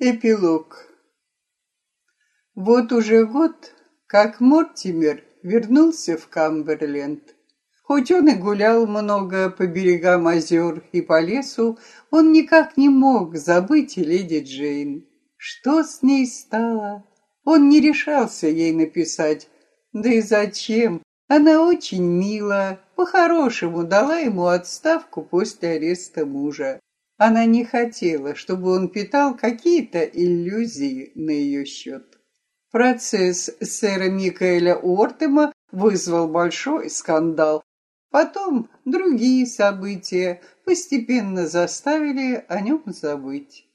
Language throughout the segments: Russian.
Эпилог. Вот уже год, как Мортимер вернулся в Камберленд. Хоть он и гулял много по берегам озер и по лесу, он никак не мог забыть леди Джейн. Что с ней стало? Он не решался ей написать. Да и зачем? Она очень мила, по-хорошему дала ему отставку после ареста мужа. Она не хотела, чтобы он питал какие-то иллюзии на ее счет. Процесс сэра Микаэля Уортема вызвал большой скандал. Потом другие события постепенно заставили о нем забыть.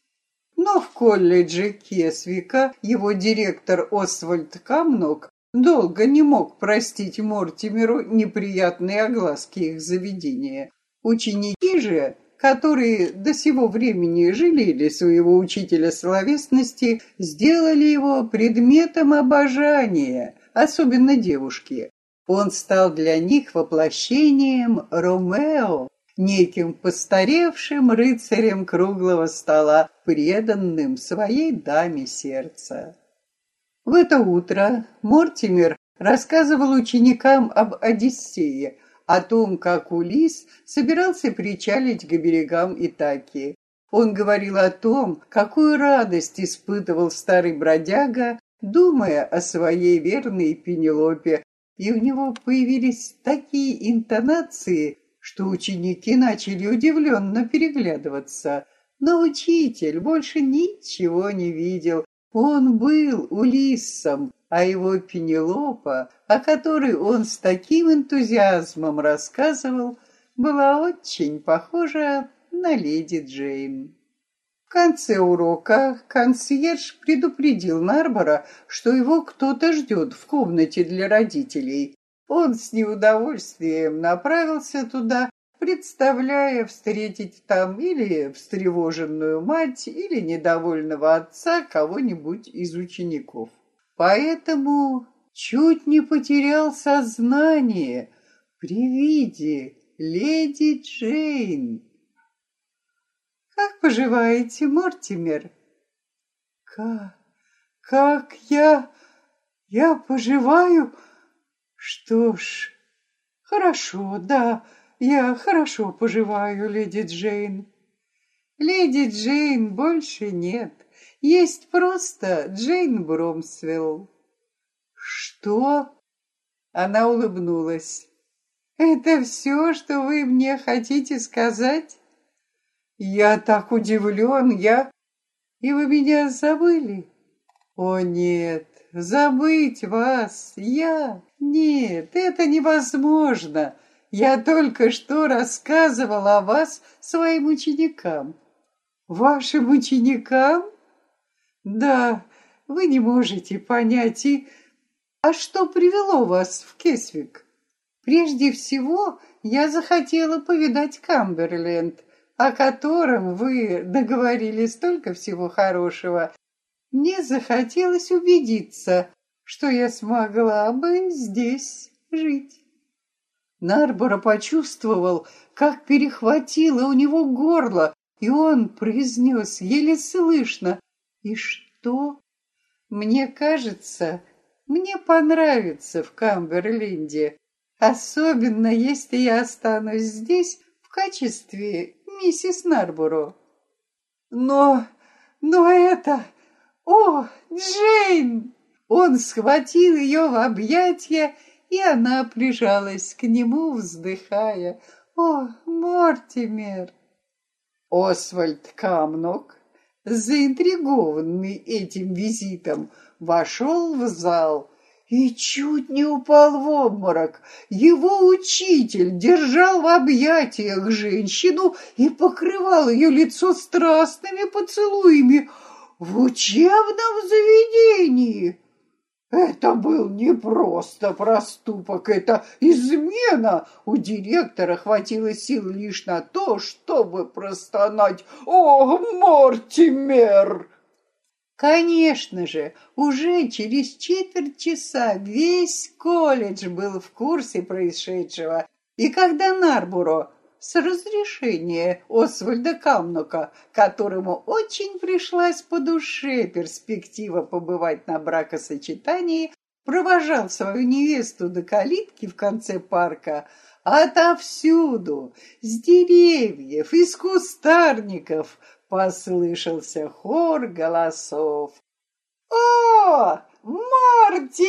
Но в колледже Кесвика его директор Освальд Камнок долго не мог простить Мортимеру неприятные огласки их заведения. Ученики же которые до сего времени жалели своего учителя словесности, сделали его предметом обожания, особенно девушки. Он стал для них воплощением Ромео, неким постаревшим рыцарем круглого стола, преданным своей даме сердца. В это утро Мортимер рассказывал ученикам об Одиссее, о том, как Улис собирался причалить к берегам Итаки. Он говорил о том, какую радость испытывал старый бродяга, думая о своей верной Пенелопе, и у него появились такие интонации, что ученики начали удивленно переглядываться. Но учитель больше ничего не видел. Он был Улиссом, а его Пенелопа, о которой он с таким энтузиазмом рассказывал, была очень похожа на леди Джейн. В конце урока консьерж предупредил Нарбора, что его кто-то ждет в комнате для родителей. Он с неудовольствием направился туда, представляя встретить там или встревоженную мать, или недовольного отца кого-нибудь из учеников. Поэтому чуть не потерял сознание при виде леди Джейн. «Как поживаете, Мортимер?» «Как... как я... я поживаю? Что ж, хорошо, да, я хорошо поживаю, леди Джейн». «Леди Джейн больше нет. Есть просто Джейн Бромсвелл. Что? Она улыбнулась. Это все, что вы мне хотите сказать? Я так удивлен, я... И вы меня забыли? О, нет, забыть вас, я... Нет, это невозможно. Я только что рассказывал о вас своим ученикам. Вашим ученикам? Да, вы не можете понять и... А что привело вас в Кесвик? Прежде всего, я захотела повидать Камберленд, о котором вы договорили столько всего хорошего. Мне захотелось убедиться, что я смогла бы здесь жить. Нарбора почувствовал, как перехватило у него горло, и он произнес еле слышно и что? Мне кажется, мне понравится в Камберленде, особенно если я останусь здесь в качестве миссис Нарборо. Но, но это... О, Джейн! Он схватил ее в объятия, и она прижалась к нему, вздыхая. О, Мортимер! Освальд Камнок заинтригованный этим визитом, вошел в зал и чуть не упал в обморок. Его учитель держал в объятиях женщину и покрывал ее лицо страстными поцелуями в учебном заведении. Это был не просто проступок, это измена. У директора хватило сил лишь на то, чтобы простонать «О, Мортимер!» Конечно же, уже через четверть часа весь колледж был в курсе происшедшего, и когда Нарбуро с разрешения Освальда Камнука, которому очень пришлась по душе перспектива побывать на бракосочетании, провожал свою невесту до калитки в конце парка, отовсюду, с деревьев, из кустарников, послышался хор голосов. «О, Мортимер!»